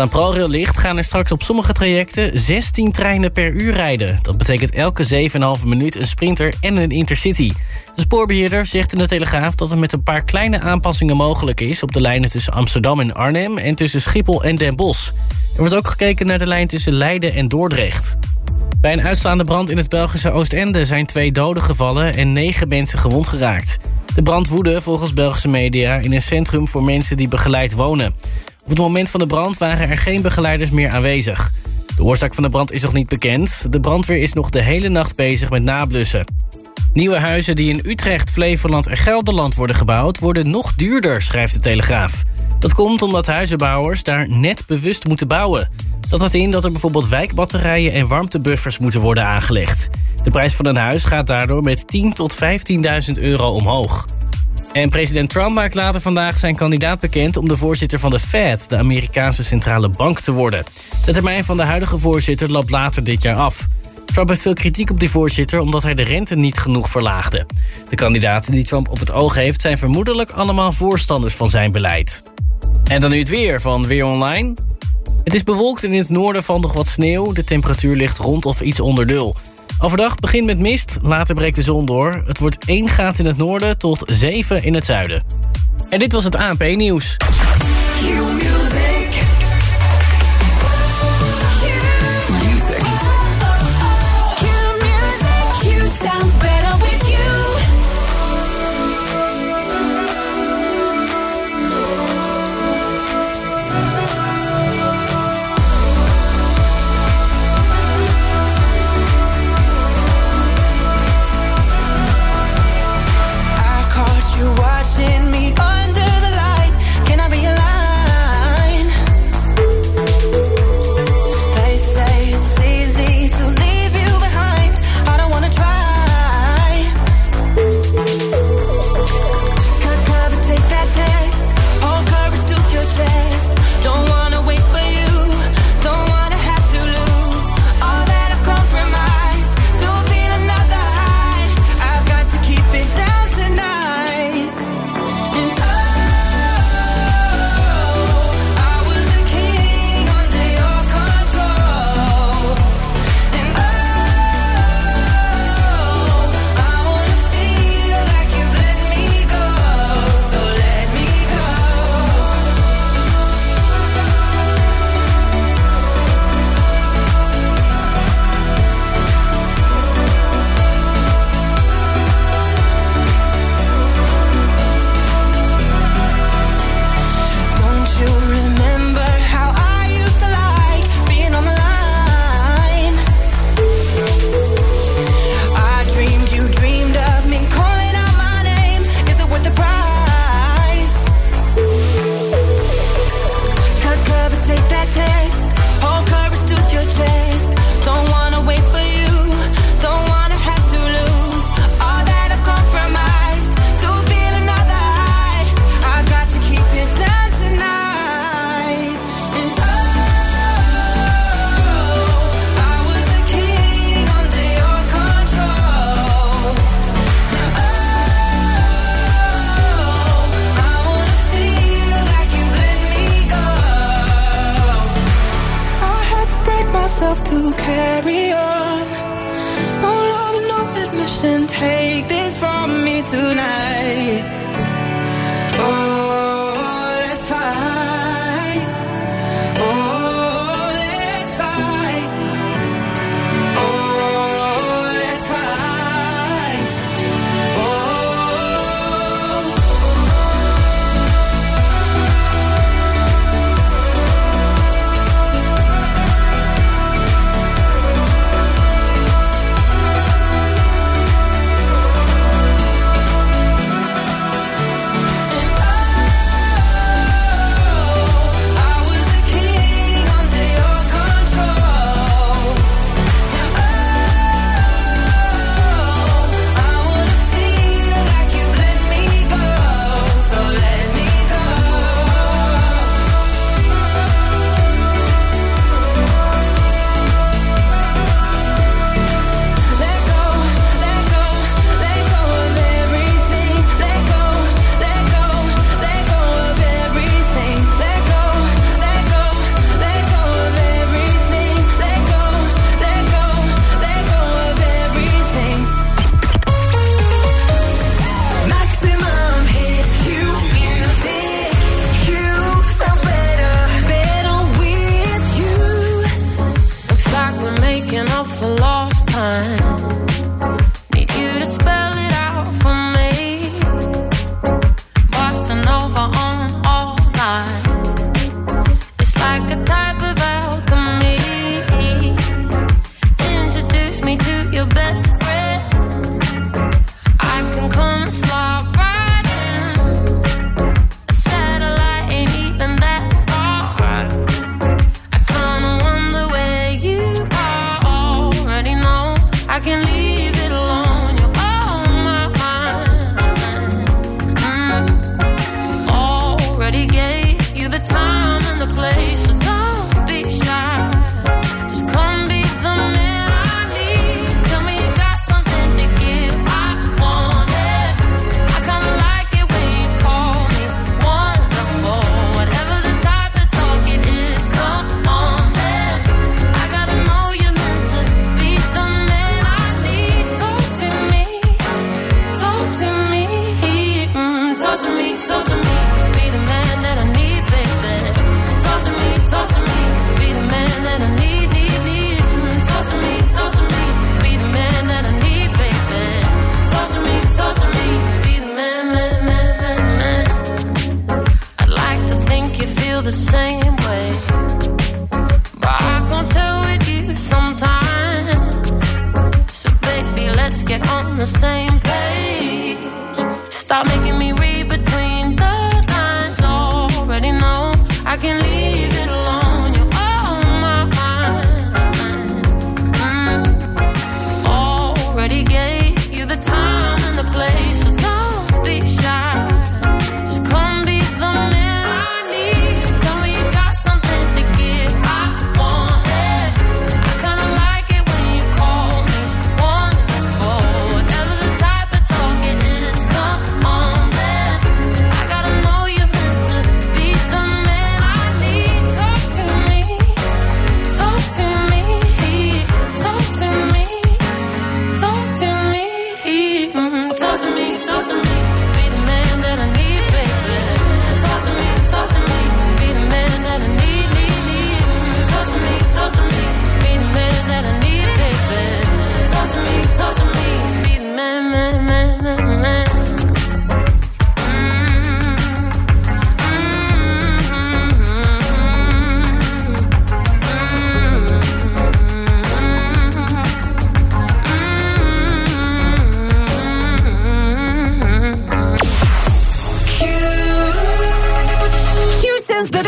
Aan ProRail ligt, gaan er straks op sommige trajecten 16 treinen per uur rijden. Dat betekent elke 7,5 minuut een sprinter en een intercity. De spoorbeheerder zegt in de Telegraaf dat het met een paar kleine aanpassingen mogelijk is... op de lijnen tussen Amsterdam en Arnhem en tussen Schiphol en Den Bosch. Er wordt ook gekeken naar de lijn tussen Leiden en Dordrecht. Bij een uitslaande brand in het Belgische Oostende zijn twee doden gevallen... en negen mensen gewond geraakt. De brand woedde volgens Belgische media in een centrum voor mensen die begeleid wonen. Op het moment van de brand waren er geen begeleiders meer aanwezig. De oorzaak van de brand is nog niet bekend. De brandweer is nog de hele nacht bezig met nablussen. Nieuwe huizen die in Utrecht, Flevoland en Gelderland worden gebouwd... worden nog duurder, schrijft de Telegraaf. Dat komt omdat huizenbouwers daar net bewust moeten bouwen. Dat houdt in dat er bijvoorbeeld wijkbatterijen en warmtebuffers moeten worden aangelegd. De prijs van een huis gaat daardoor met 10.000 tot 15.000 euro omhoog. En president Trump maakt later vandaag zijn kandidaat bekend... om de voorzitter van de Fed, de Amerikaanse centrale bank, te worden. De termijn van de huidige voorzitter loopt later dit jaar af. Trump heeft veel kritiek op die voorzitter... omdat hij de rente niet genoeg verlaagde. De kandidaten die Trump op het oog heeft... zijn vermoedelijk allemaal voorstanders van zijn beleid. En dan nu het weer van Weer Online. Het is bewolkt en in het noorden valt nog wat sneeuw. De temperatuur ligt rond of iets onder nul. Overdag begint met mist, later breekt de zon door. Het wordt 1 graad in het noorden tot 7 in het zuiden. En dit was het ANP-nieuws.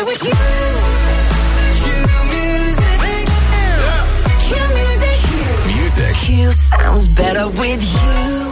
Music. Sounds better with you.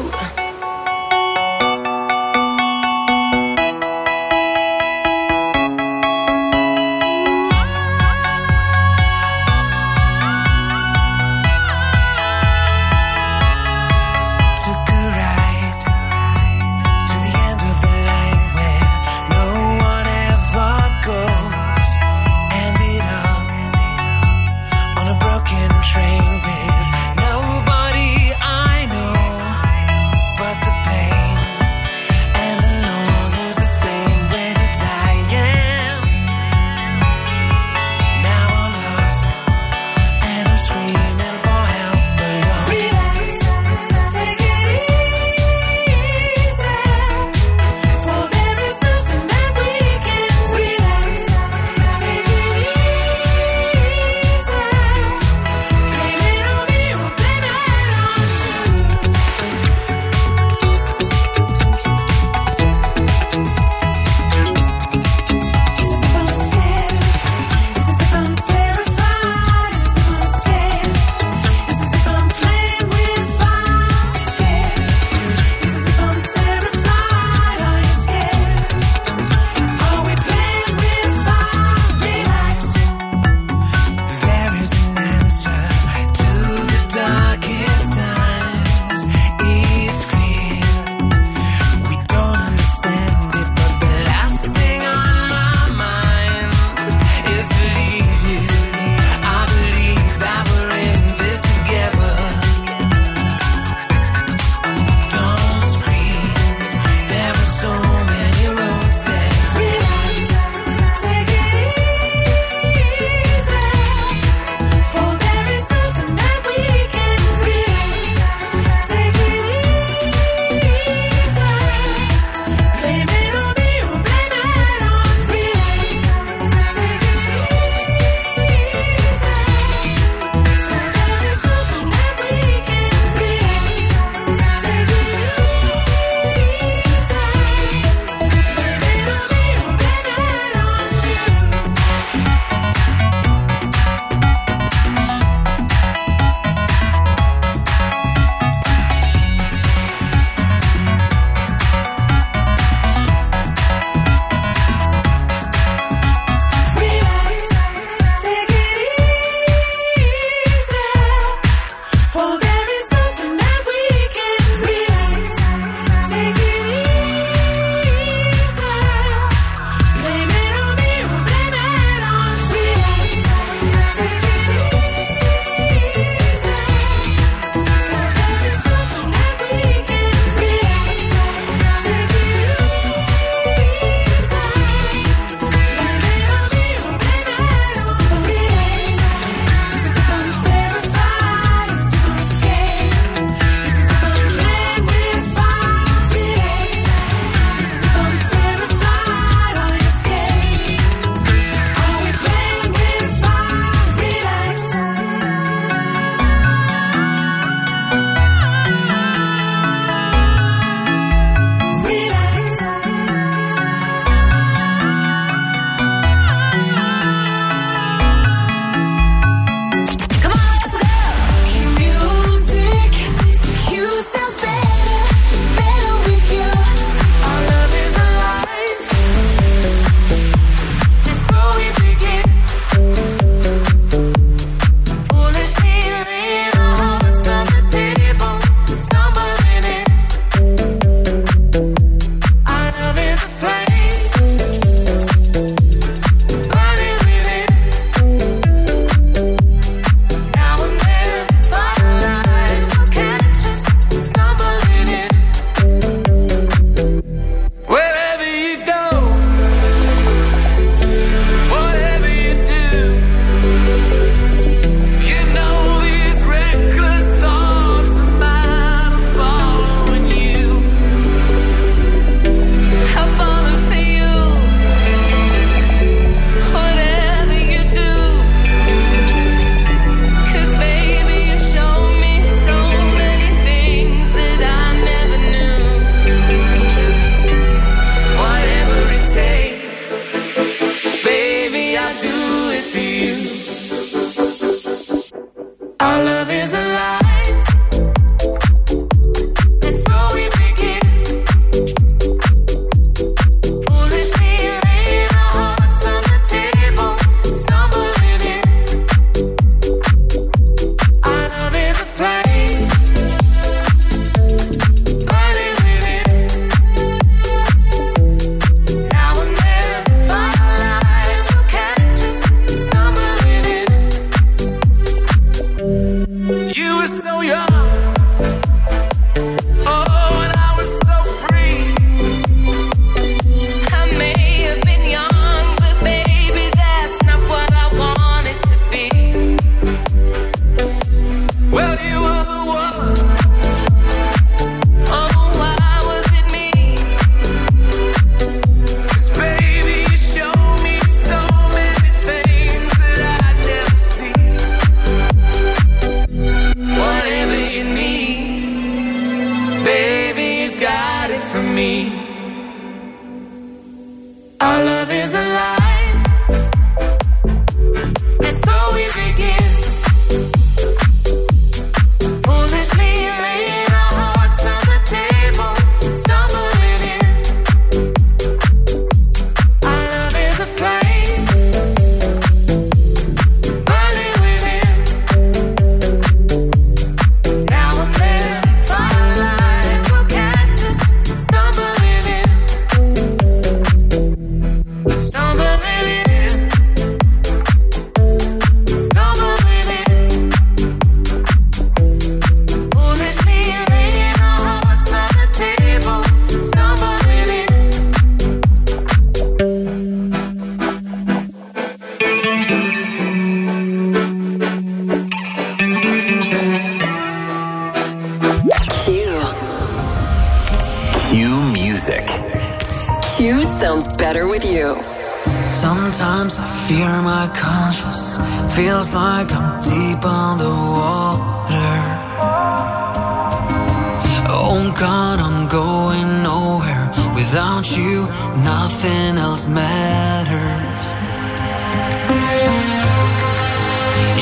nothing else matters.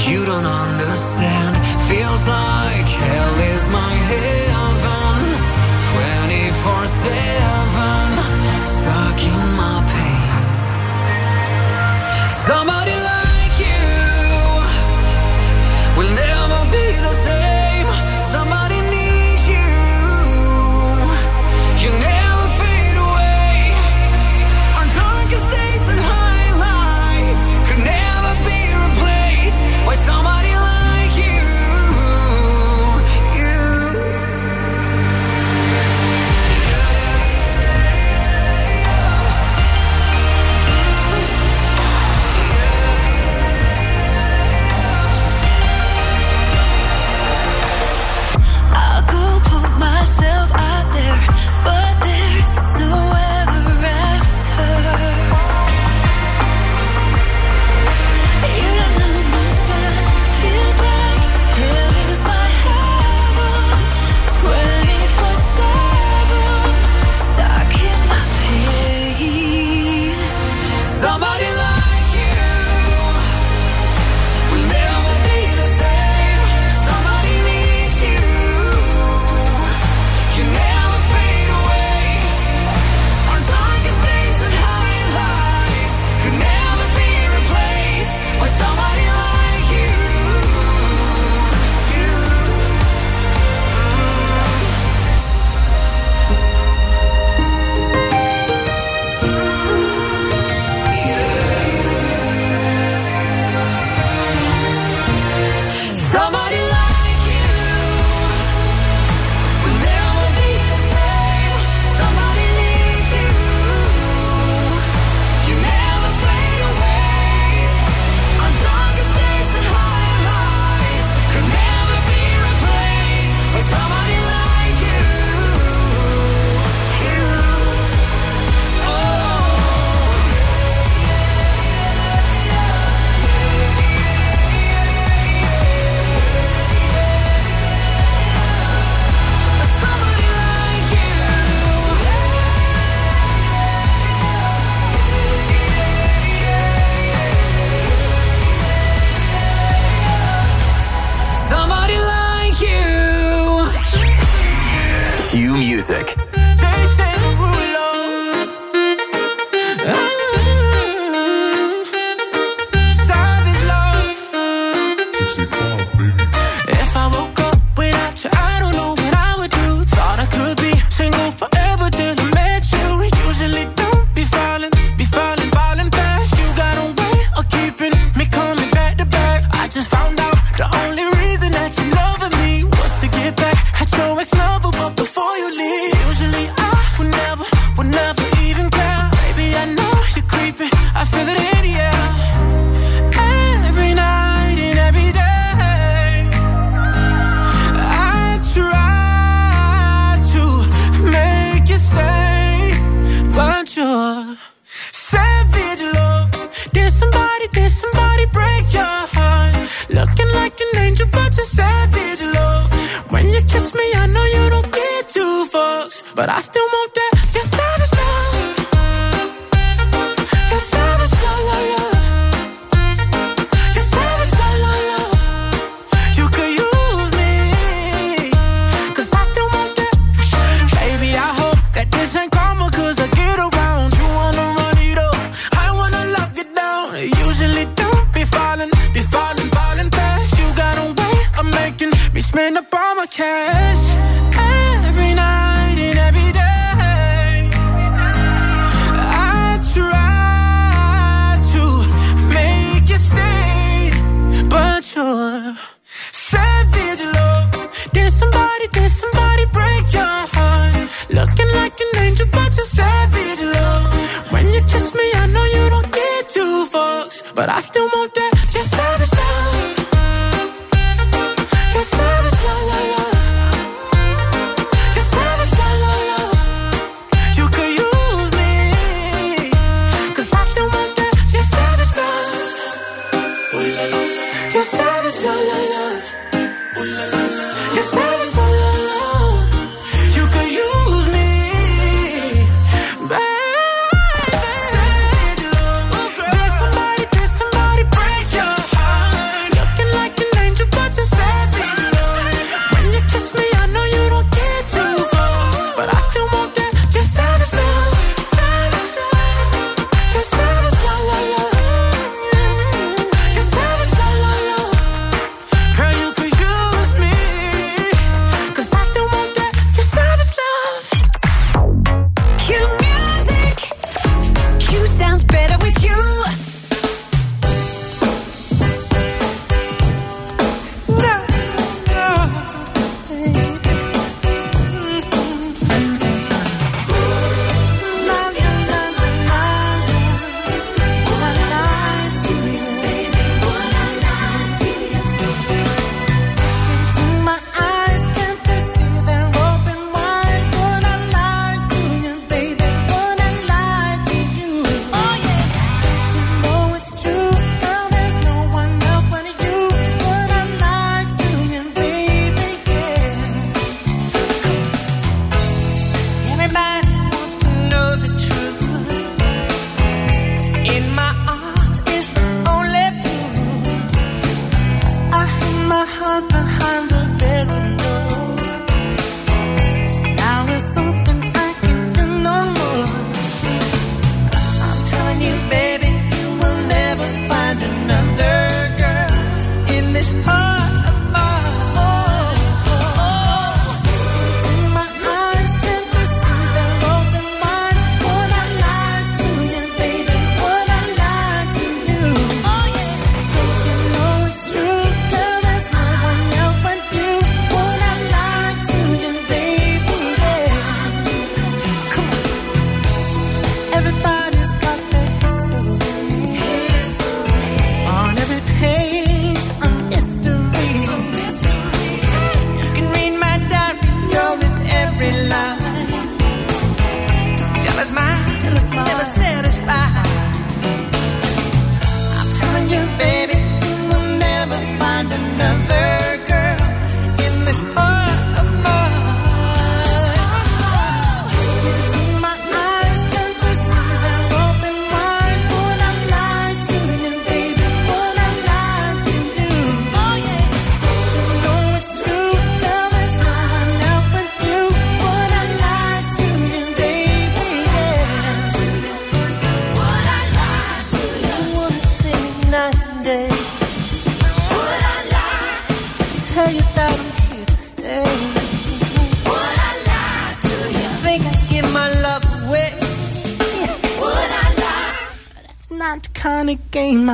You don't understand, feels like hell is my heaven. 24 7, stuck in my pain. Somebody like you will never be the same.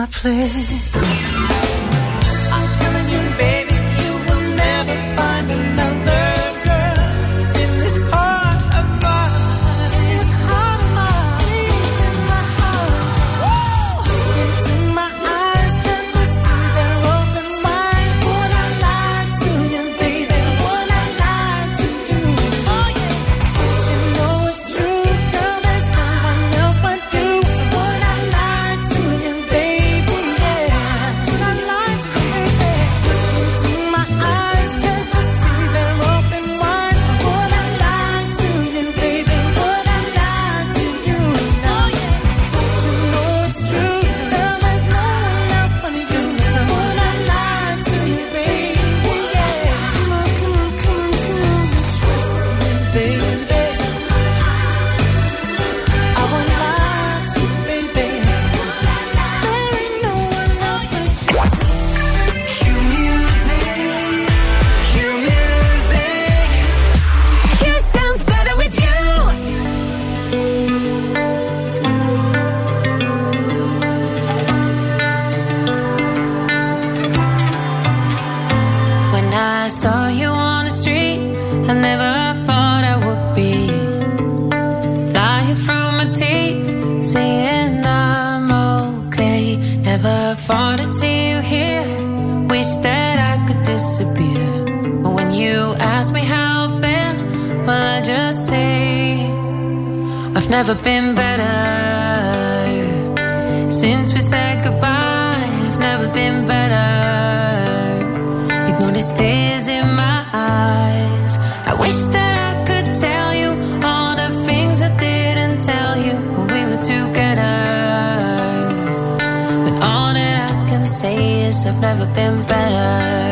I place. I saw you on the street, I never thought I would be lying through my teeth, saying I'm okay. Never thought I'd see you here. Wish that I could disappear. But when you ask me how I've been, well, I just say I've never been better since we said. Say is I've never been better.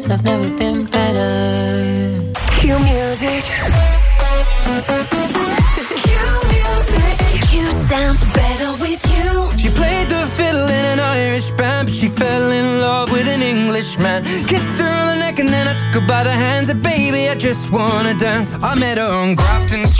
Say is I've never been better. Q music. Q music. Q sounds better with you. She played the fiddle in an Irish band, but she fell in love with an Englishman. Kissed her on the neck and then I took her by the hands. And baby, I just wanna dance. I met her on Grafton Street,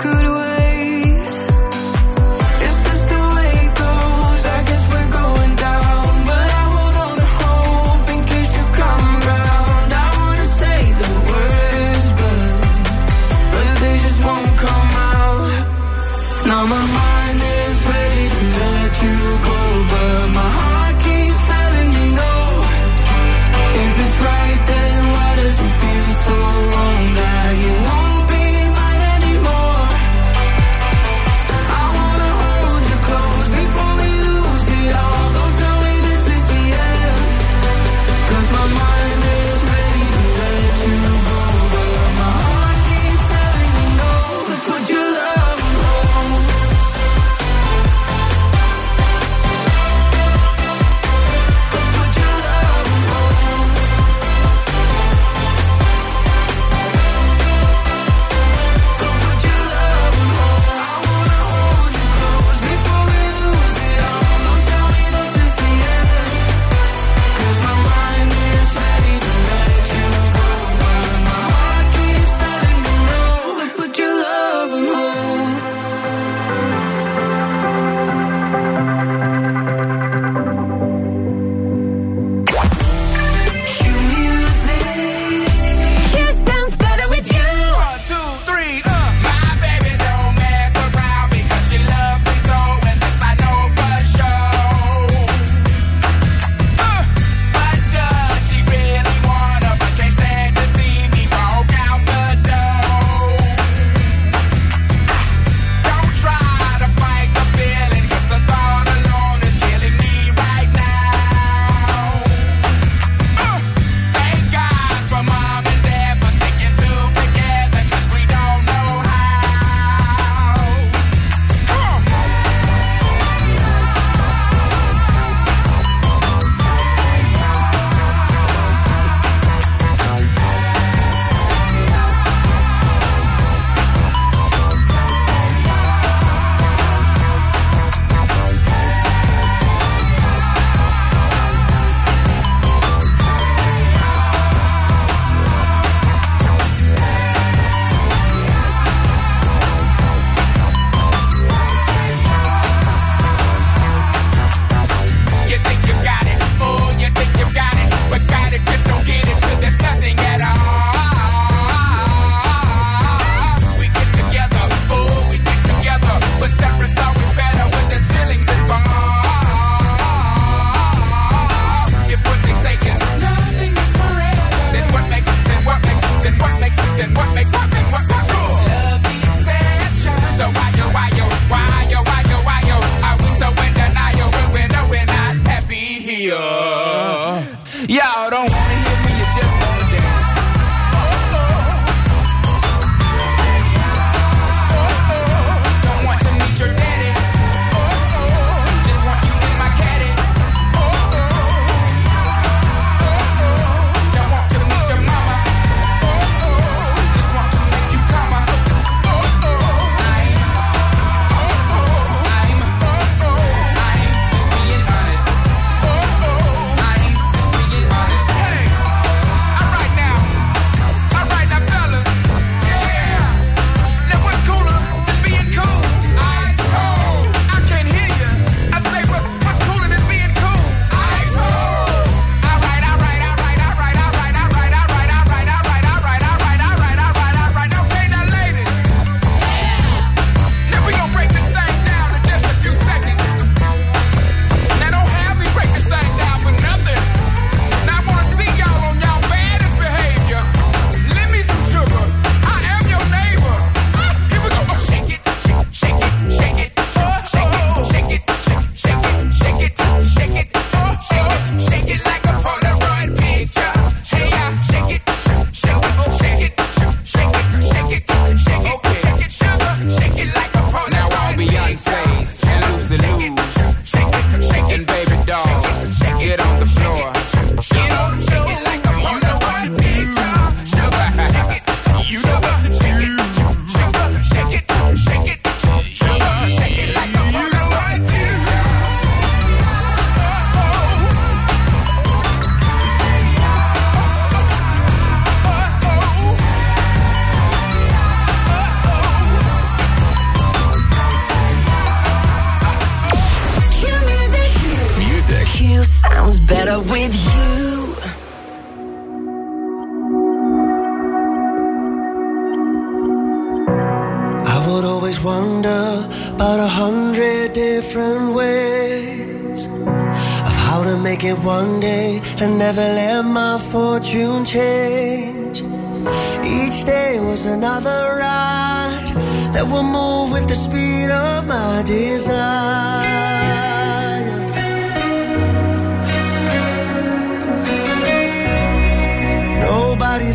could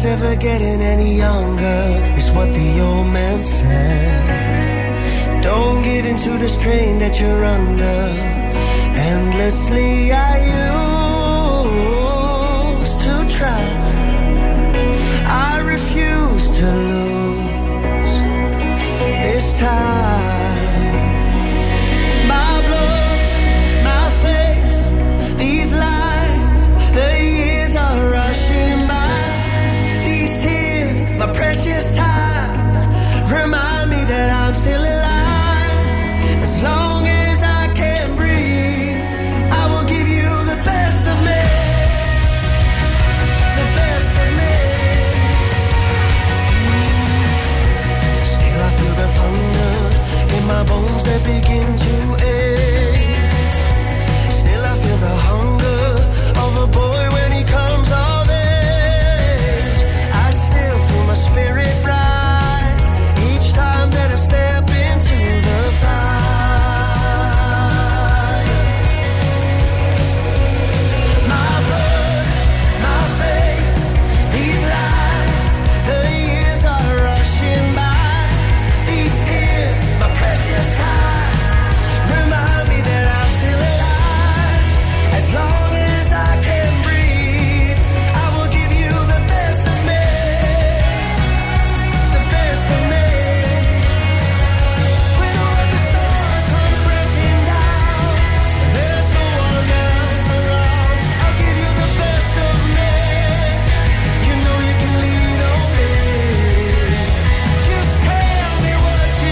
Nobody's ever getting any younger, is what the old man said. Don't give in to the strain that you're under. Endlessly, I used to try. I refuse to lose this time. begin